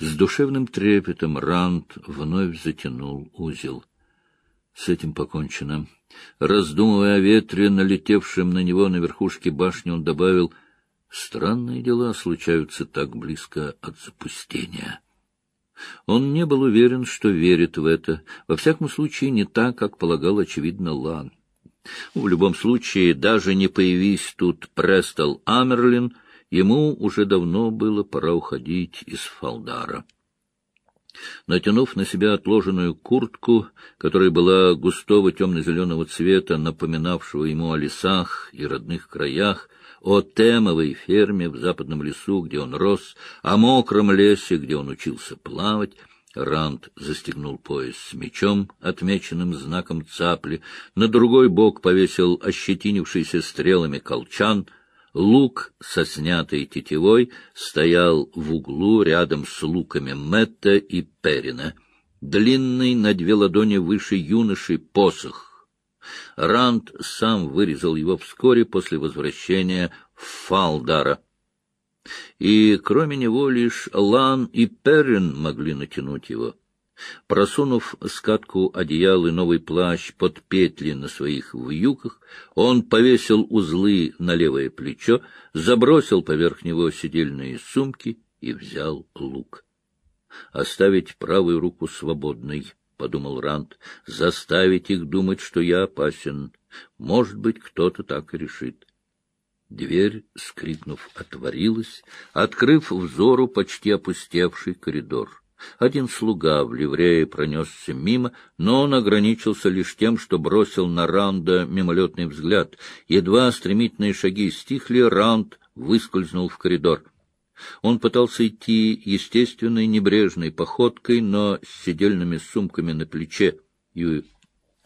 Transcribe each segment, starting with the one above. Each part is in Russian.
С душевным трепетом Ранд вновь затянул узел. С этим покончено. Раздумывая о ветре, налетевшем на него на верхушке башни, он добавил, «Странные дела случаются так близко от запустения». Он не был уверен, что верит в это, во всяком случае не так, как полагал, очевидно, Лан. В любом случае, даже не появись тут Престол Амерлин, ему уже давно было пора уходить из Фалдара. Натянув на себя отложенную куртку, которая была густого темно-зеленого цвета, напоминавшего ему о лесах и родных краях, о темовой ферме в западном лесу, где он рос, о мокром лесе, где он учился плавать, Ранд застегнул пояс с мечом, отмеченным знаком цапли, на другой бок повесил ощетинившийся стрелами колчан — Лук со снятой тетивой стоял в углу рядом с луками Мэтта и Перина. Длинный на две ладони выше юноши посох. Ранд сам вырезал его вскоре после возвращения в Фалдара. И кроме него лишь Лан и Перин могли натянуть его. Просунув скатку одеял и новый плащ под петли на своих вьюках, он повесил узлы на левое плечо, забросил поверх него сидельные сумки и взял лук. «Оставить правую руку свободной», — подумал Рант, — «заставить их думать, что я опасен. Может быть, кто-то так и решит». Дверь, скрипнув, отворилась, открыв взору почти опустевший коридор. Один слуга в ливрее пронесся мимо, но он ограничился лишь тем, что бросил на Ранда мимолетный взгляд. Едва стремительные шаги стихли, Ранд выскользнул в коридор. Он пытался идти естественной небрежной походкой, но с сидельными сумками на плече и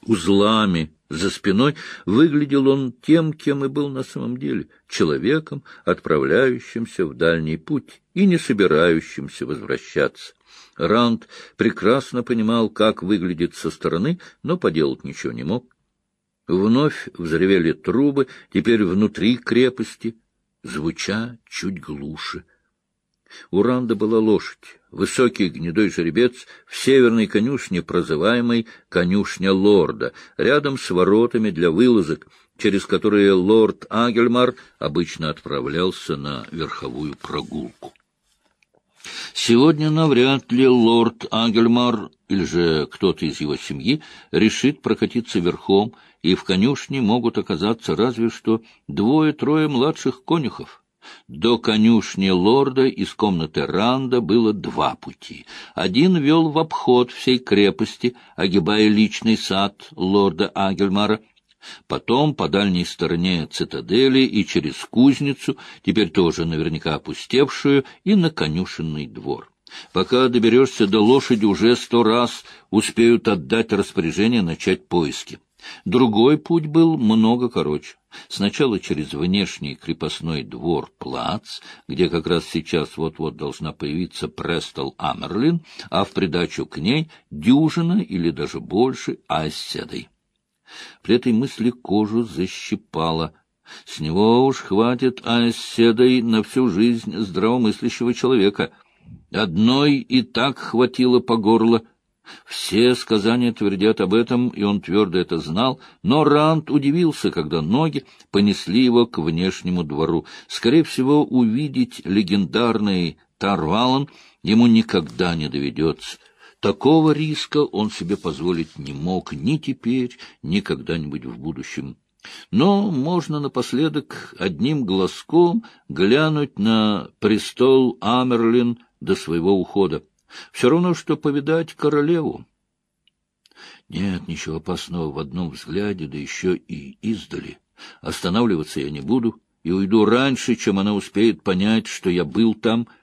узлами за спиной, выглядел он тем, кем и был на самом деле — человеком, отправляющимся в дальний путь и не собирающимся возвращаться. Ранд прекрасно понимал, как выглядит со стороны, но поделать ничего не мог. Вновь взревели трубы, теперь внутри крепости, звуча чуть глуше. У Ранда была лошадь, высокий гнедой жеребец в северной конюшне, прозываемой конюшня лорда, рядом с воротами для вылазок, через которые лорд Агельмар обычно отправлялся на верховую прогулку. Сегодня навряд ли лорд Ангельмар или же кто-то из его семьи решит прокатиться верхом, и в конюшне могут оказаться разве что двое-трое младших конюхов. До конюшни лорда из комнаты Ранда было два пути. Один вел в обход всей крепости, огибая личный сад лорда Ангельмара, Потом по дальней стороне цитадели и через кузницу, теперь тоже наверняка опустевшую, и на конюшенный двор. Пока доберешься до лошади, уже сто раз успеют отдать распоряжение начать поиски. Другой путь был много короче. Сначала через внешний крепостной двор Плац, где как раз сейчас вот-вот должна появиться Престол Амерлин, а в придачу к ней дюжина или даже больше оседой. При этой мысли кожу защипало. С него уж хватит оседой на всю жизнь здравомыслящего человека. Одной и так хватило по горло. Все сказания твердят об этом, и он твердо это знал, но Ранд удивился, когда ноги понесли его к внешнему двору. Скорее всего, увидеть легендарный Тарвалан ему никогда не доведется. Такого риска он себе позволить не мог ни теперь, ни когда-нибудь в будущем. Но можно напоследок одним глазком глянуть на престол Амерлин до своего ухода. Все равно, что повидать королеву. Нет ничего опасного в одном взгляде, да еще и издали. Останавливаться я не буду и уйду раньше, чем она успеет понять, что я был там —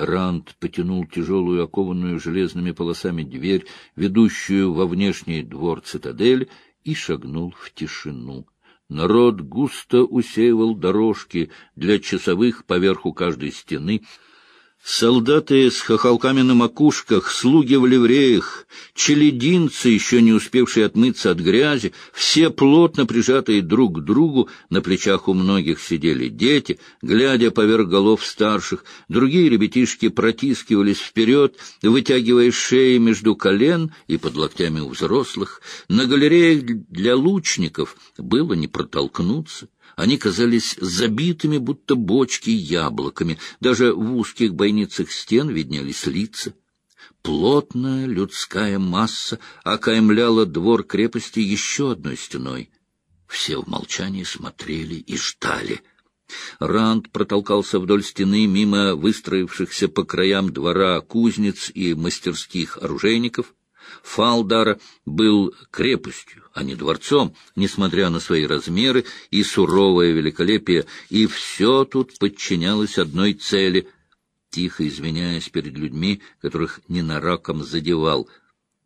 Ранд потянул тяжелую, окованную железными полосами дверь, ведущую во внешний двор цитадели, и шагнул в тишину. Народ густо усеивал дорожки для часовых поверху каждой стены. Солдаты с хохолками на макушках, слуги в ливреях, челединцы, еще не успевшие отмыться от грязи, все плотно прижатые друг к другу, на плечах у многих сидели дети, глядя поверх голов старших, другие ребятишки протискивались вперед, вытягивая шеи между колен и под локтями у взрослых. На галереях для лучников было не протолкнуться. Они казались забитыми, будто бочки, яблоками. Даже в узких бойницах стен виднелись лица. Плотная людская масса окаймляла двор крепости еще одной стеной. Все в молчании смотрели и ждали. Ранд протолкался вдоль стены мимо выстроившихся по краям двора кузнец и мастерских оружейников — Фалдара был крепостью, а не дворцом, несмотря на свои размеры и суровое великолепие, и все тут подчинялось одной цели — тихо извиняясь перед людьми, которых ненароком задевал.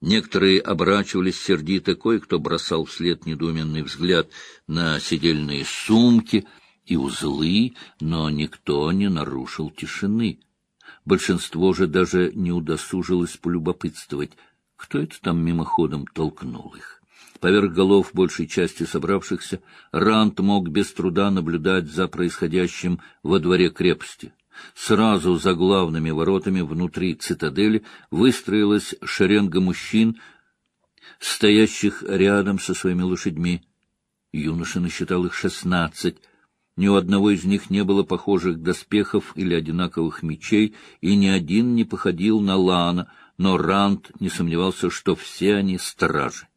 Некоторые оборачивались сердито, кое-кто бросал вслед недоуменный взгляд на сидельные сумки и узлы, но никто не нарушил тишины. Большинство же даже не удосужилось полюбопытствовать — кто это там мимоходом толкнул их? Поверх голов большей части собравшихся Рант мог без труда наблюдать за происходящим во дворе крепости. Сразу за главными воротами внутри цитадели выстроилась шеренга мужчин, стоящих рядом со своими лошадьми. Юноша насчитал их шестнадцать. Ни у одного из них не было похожих доспехов или одинаковых мечей, и ни один не походил на Лана — но Ранд не сомневался, что все они стражи.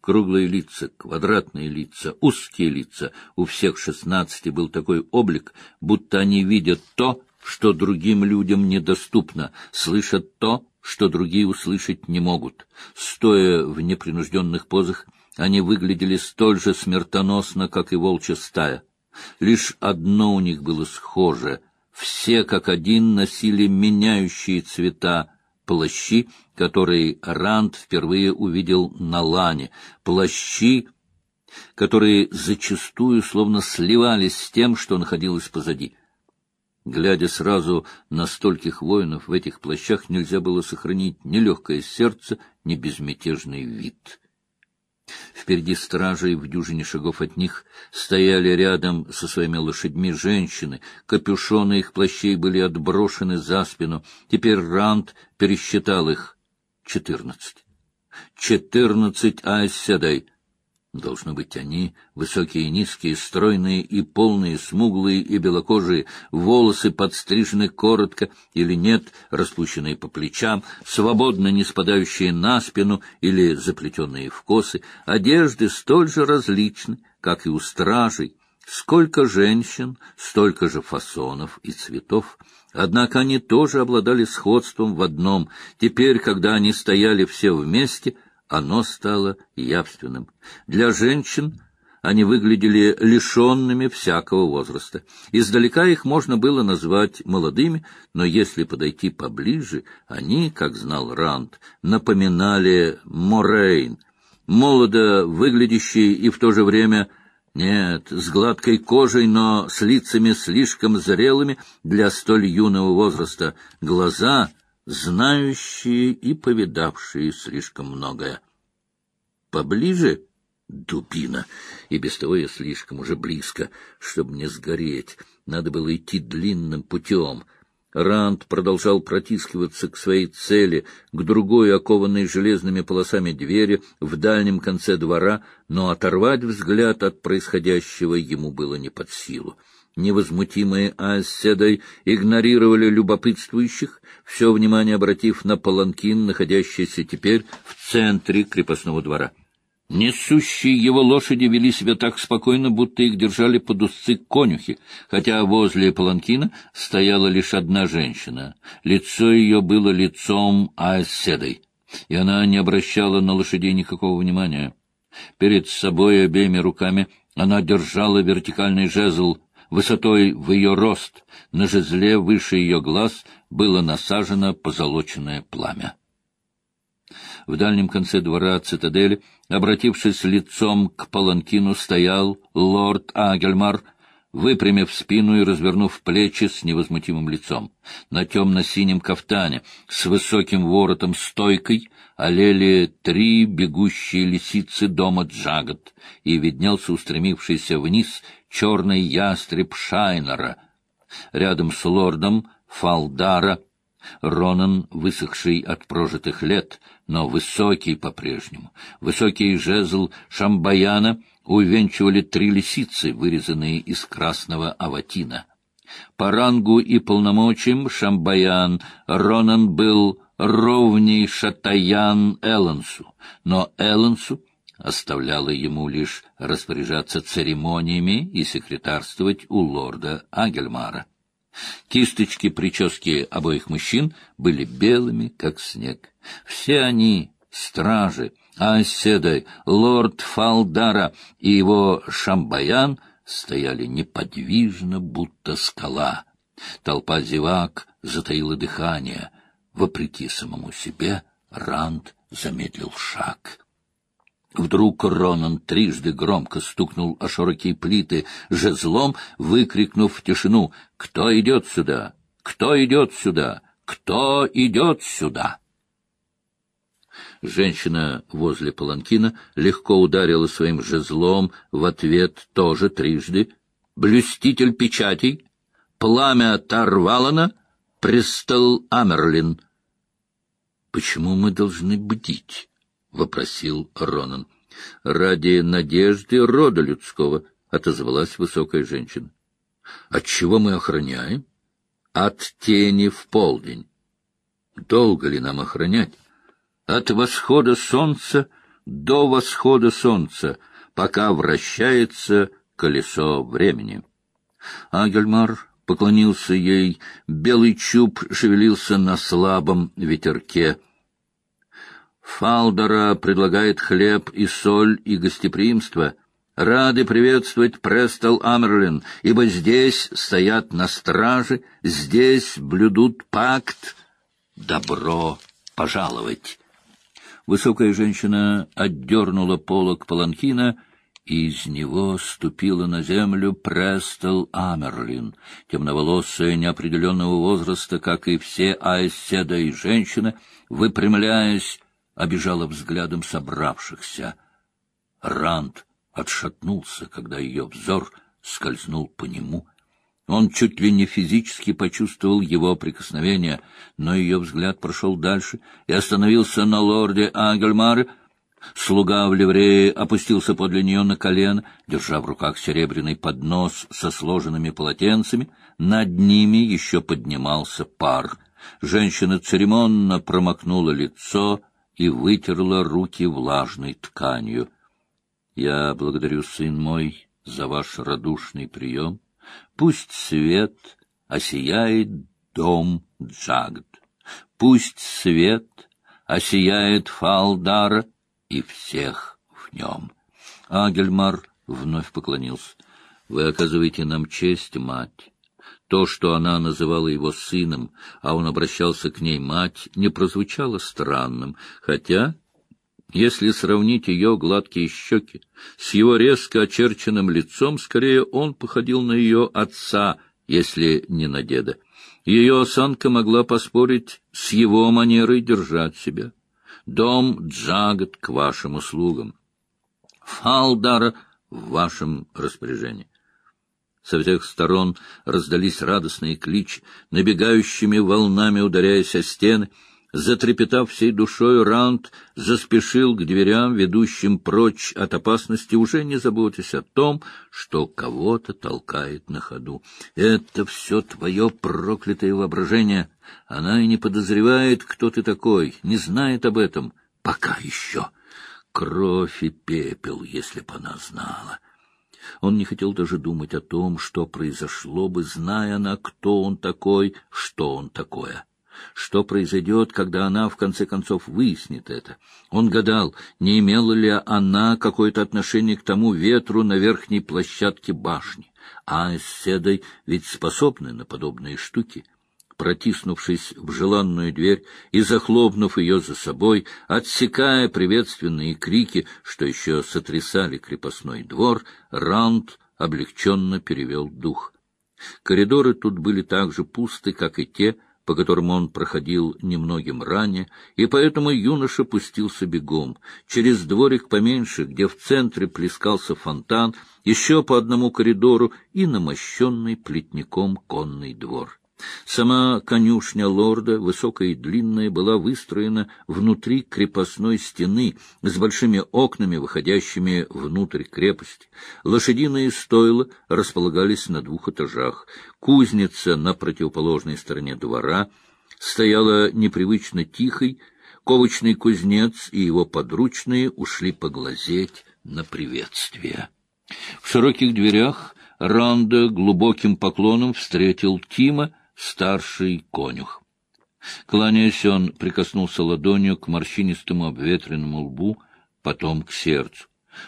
Круглые лица, квадратные лица, узкие лица. У всех шестнадцати был такой облик, будто они видят то, что другим людям недоступно, слышат то, что другие услышать не могут. Стоя в непринужденных позах, они выглядели столь же смертоносно, как и волчья стая. Лишь одно у них было схоже — все как один носили меняющие цвета, плащи, которые Ранд впервые увидел на лане, плащи, которые зачастую словно сливались с тем, что находилось позади. Глядя сразу на стольких воинов в этих плащах, нельзя было сохранить ни легкое сердце, ни безмятежный вид. Впереди стражей в дюжине шагов от них стояли рядом со своими лошадьми женщины. Капюшоны их плащей были отброшены за спину. Теперь Ранд пересчитал их. Четырнадцать. Четырнадцать айседай. Должно быть, они, высокие и низкие, стройные и полные, смуглые и белокожие, волосы подстрижены коротко или нет, распущенные по плечам, свободно не спадающие на спину или заплетенные в косы, одежды столь же различны, как и у стражей, сколько женщин, столько же фасонов и цветов. Однако они тоже обладали сходством в одном. Теперь, когда они стояли все вместе — оно стало явственным. Для женщин они выглядели лишенными всякого возраста. Издалека их можно было назвать молодыми, но если подойти поближе, они, как знал Ранд, напоминали Морейн, молодо выглядящие и в то же время нет, с гладкой кожей, но с лицами слишком зрелыми для столь юного возраста, глаза знающие и повидавшие слишком многое. Поближе — дубина, и без того я слишком уже близко, чтобы не сгореть. Надо было идти длинным путем. Ранд продолжал протискиваться к своей цели, к другой окованной железными полосами двери в дальнем конце двора, но оторвать взгляд от происходящего ему было не под силу невозмутимые Аседой игнорировали любопытствующих, все внимание обратив на паланкин, находящийся теперь в центре крепостного двора. Несущие его лошади вели себя так спокойно, будто их держали под узцы конюхи, хотя возле паланкина стояла лишь одна женщина. Лицо ее было лицом Аэсседой, и она не обращала на лошадей никакого внимания. Перед собой обеими руками она держала вертикальный жезл, Высотой в ее рост на жезле выше ее глаз было насажено позолоченное пламя. В дальнем конце двора цитадели, обратившись лицом к паланкину, стоял лорд Агельмар, выпрямив спину и развернув плечи с невозмутимым лицом. На темно-синем кафтане с высоким воротом стойкой олели три бегущие лисицы дома Джагат, и виднелся устремившийся вниз черный ястреб Шайнера. Рядом с лордом Фалдара Ронан, высохший от прожитых лет, но высокий по-прежнему, высокий жезл Шамбаяна увенчивали три лисицы, вырезанные из красного аватина. По рангу и полномочиям Шамбаян Ронан был ровней Шатаян Эллансу, но Эллансу оставляло ему лишь распоряжаться церемониями и секретарствовать у лорда Агельмара. Кисточки прически обоих мужчин были белыми, как снег. Все они — стражи, Аседой, лорд Фалдара и его Шамбаян стояли неподвижно, будто скала. Толпа зевак затаила дыхание. Вопреки самому себе, Ранд замедлил шаг. Вдруг Ронан трижды громко стукнул о широкие плиты жезлом, выкрикнув в тишину «Кто идет сюда? Кто идет сюда? Кто идет сюда?» Женщина возле паланкина легко ударила своим жезлом в ответ тоже трижды. «Блюститель печатей! Пламя Тарвалана! Престол Амерлин!» «Почему мы должны бдить?» — вопросил Ронан. — Ради надежды рода людского, — отозвалась высокая женщина. — Отчего мы охраняем? — От тени в полдень. Долго ли нам охранять? От восхода солнца до восхода солнца, пока вращается колесо времени. Агельмар поклонился ей, белый чуб шевелился на слабом ветерке — Фалдора предлагает хлеб и соль и гостеприимство. Рады приветствовать Престол Амерлин, ибо здесь стоят на страже, здесь блюдут пакт. Добро пожаловать! Высокая женщина отдернула полок паланкина, и из него ступила на землю Престол Амерлин, темноволосая неопределенного возраста, как и все Айседа и женщины, выпрямляясь, обижала взглядом собравшихся. Ранд отшатнулся, когда ее взор скользнул по нему. Он чуть ли не физически почувствовал его прикосновение, но ее взгляд прошел дальше и остановился на лорде Ангельмаре. Слуга в ливрее опустился подле нее на колено, держа в руках серебряный поднос со сложенными полотенцами. Над ними еще поднимался пар. Женщина церемонно промокнула лицо, и вытерла руки влажной тканью. Я благодарю, сын мой, за ваш радушный прием. Пусть свет осияет дом Джагд. Пусть свет осияет Фалдара и всех в нем. Агельмар вновь поклонился. Вы оказываете нам честь, мать. То, что она называла его сыном, а он обращался к ней мать, не прозвучало странным, хотя, если сравнить ее гладкие щеки с его резко очерченным лицом, скорее он походил на ее отца, если не на деда. Ее осанка могла поспорить с его манерой держать себя. Дом Джагат к вашим услугам. Фалдара в вашем распоряжении. Со всех сторон раздались радостные кличи, набегающими волнами ударяясь о стены. Затрепетав всей душой, Раунд заспешил к дверям, ведущим прочь от опасности, уже не заботясь о том, что кого-то толкает на ходу. Это все твое проклятое воображение. Она и не подозревает, кто ты такой, не знает об этом. Пока еще. Кровь и пепел, если б она знала. Он не хотел даже думать о том, что произошло бы, зная она, кто он такой, что он такое. Что произойдет, когда она, в конце концов, выяснит это? Он гадал, не имела ли она какое-то отношение к тому ветру на верхней площадке башни. А с Седой ведь способны на подобные штуки протиснувшись в желанную дверь и захлопнув ее за собой, отсекая приветственные крики, что еще сотрясали крепостной двор, Раунд облегченно перевел дух. Коридоры тут были так же пусты, как и те, по которым он проходил немногим ранее, и поэтому юноша пустился бегом. Через дворик поменьше, где в центре плескался фонтан, еще по одному коридору и намощенный плетником конный двор. Сама конюшня лорда, высокая и длинная, была выстроена внутри крепостной стены с большими окнами, выходящими внутрь крепости. Лошадиные стойла располагались на двух этажах. Кузница на противоположной стороне двора стояла непривычно тихой, ковочный кузнец и его подручные ушли поглазеть на приветствие. В широких дверях Ранда глубоким поклоном встретил Тима, старший конюх. Кланяясь, он прикоснулся ладонью к морщинистому обветренному лбу, потом к сердцу.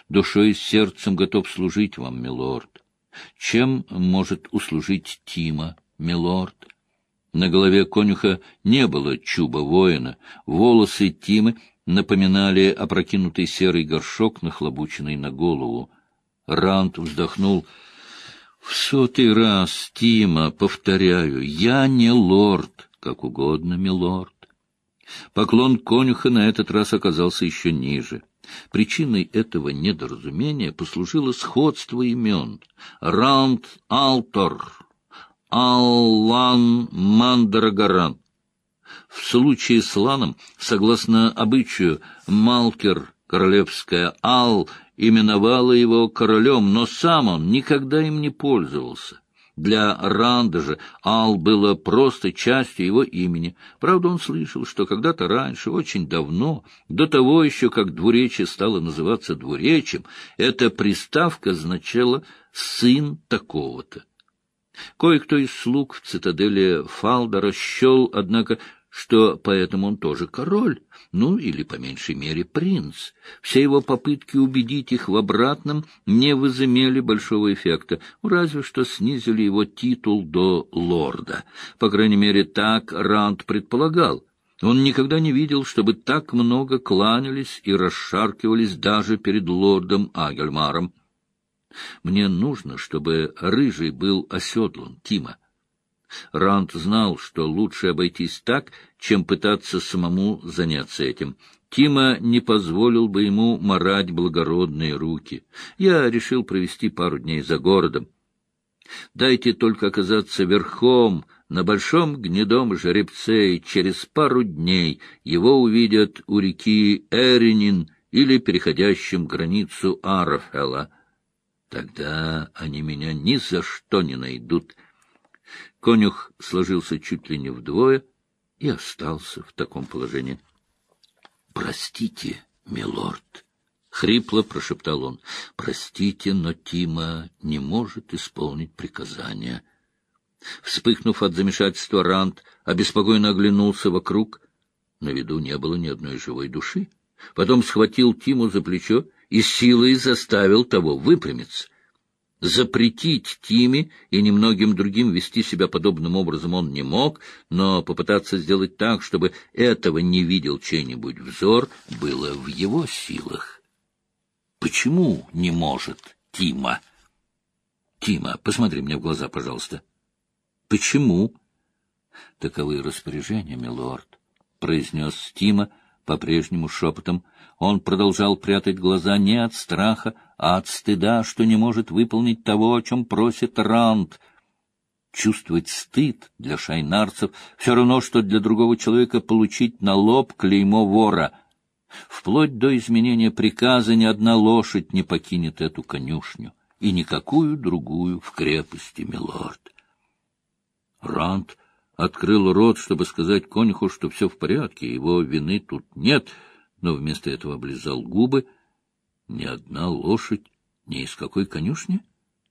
Душой и сердцем готов служить вам, милорд. Чем может услужить Тима, милорд? На голове конюха не было чуба воина. Волосы Тимы напоминали опрокинутый серый горшок, нахлобученный на голову. Рант вздохнул — в сотый раз, Тима, повторяю, я не лорд, как угодно, милорд. Поклон конюха на этот раз оказался еще ниже. Причиной этого недоразумения послужило сходство имен. Раунд Алтор, Аллан Мандаргаран. В случае с Ланом, согласно обычаю, Малкер, королевская Ал, именовала его королем, но сам он никогда им не пользовался. Для Ранда же Ал было просто частью его имени. Правда, он слышал, что когда-то раньше, очень давно, до того еще, как двуречие стало называться двуречием, эта приставка означала «сын такого-то». Кое-кто из слуг в цитадели Фалдора счел, однако, что поэтому он тоже король, ну или, по меньшей мере, принц. Все его попытки убедить их в обратном не возымели большого эффекта, разве что снизили его титул до лорда. По крайней мере, так Ранд предполагал. Он никогда не видел, чтобы так много кланялись и расшаркивались даже перед лордом Агельмаром. «Мне нужно, чтобы Рыжий был оседлан, Тима. Ранд знал, что лучше обойтись так, чем пытаться самому заняться этим. Тима не позволил бы ему марать благородные руки. Я решил провести пару дней за городом. Дайте только оказаться верхом на большом гнедом жеребце, и через пару дней его увидят у реки Эринин или переходящим границу Арафела. Тогда они меня ни за что не найдут, Конюх сложился чуть ли не вдвое и остался в таком положении. — Простите, милорд, — хрипло прошептал он, — простите, но Тима не может исполнить приказания. Вспыхнув от замешательства, Рант обеспокоенно оглянулся вокруг. На виду не было ни одной живой души. Потом схватил Тиму за плечо и силой заставил того выпрямиться. Запретить Тиме и немногим другим вести себя подобным образом он не мог, но попытаться сделать так, чтобы этого не видел чей-нибудь взор, было в его силах. Почему не может Тима? Тима, посмотри мне в глаза, пожалуйста. Почему? Таковы распоряжения, милорд, произнес Тима по-прежнему шепотом. Он продолжал прятать глаза не от страха, а от стыда, что не может выполнить того, о чем просит Ранд. Чувствовать стыд для шайнарцев все равно, что для другого человека получить на лоб клеймо вора. Вплоть до изменения приказа ни одна лошадь не покинет эту конюшню, и никакую другую в крепости, милорд. Ранд открыл рот, чтобы сказать конюху, что все в порядке, его вины тут нет, но вместо этого облизал губы — ни одна лошадь, ни из какой конюшни?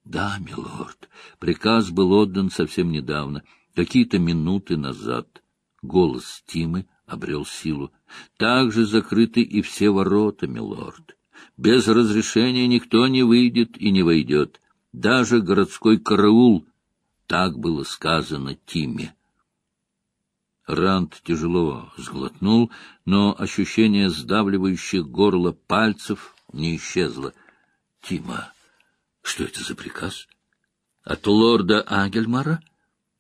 Да, милорд, приказ был отдан совсем недавно, какие-то минуты назад. Голос Тимы обрел силу. Также закрыты и все ворота, милорд. Без разрешения никто не выйдет и не войдет. Даже городской караул. Так было сказано Тиме. Ранд тяжело сглотнул, но ощущение сдавливающих горло пальцев не исчезла. — Тима, Что это за приказ? От лорда Агельмара?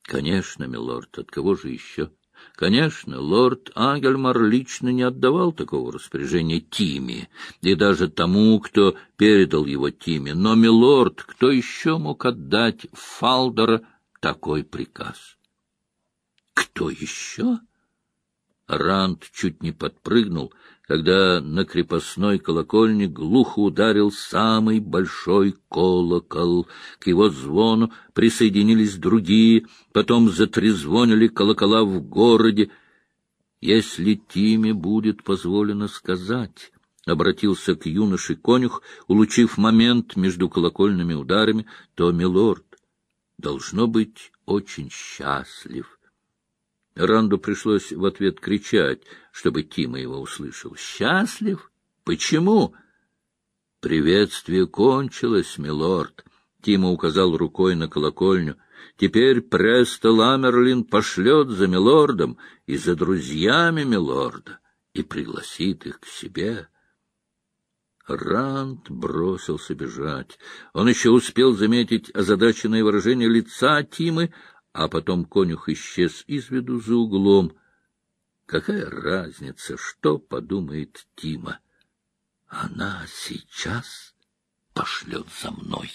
Конечно, милорд, от кого же еще? Конечно, лорд Агельмар лично не отдавал такого распоряжения Тиме, и даже тому, кто передал его Тиме. Но, милорд, кто еще мог отдать Фалдора такой приказ? Кто еще? Ранд чуть не подпрыгнул, когда на крепостной колокольне глухо ударил самый большой колокол. К его звону присоединились другие, потом затрезвонили колокола в городе. «Если Тиме будет позволено сказать...» — обратился к юноше конюх, улучив момент между колокольными ударами, — то милорд должно быть очень счастлив. Ранду пришлось в ответ кричать, чтобы Тима его услышал. «Счастлив? Почему?» «Приветствие кончилось, милорд», — Тима указал рукой на колокольню. «Теперь Преста Ламерлин пошлет за милордом и за друзьями милорда и пригласит их к себе». Ранд бросился бежать. Он еще успел заметить озадаченное выражение лица Тимы, а потом конюх исчез из виду за углом. Какая разница, что подумает Тима? Она сейчас пошлет за мной.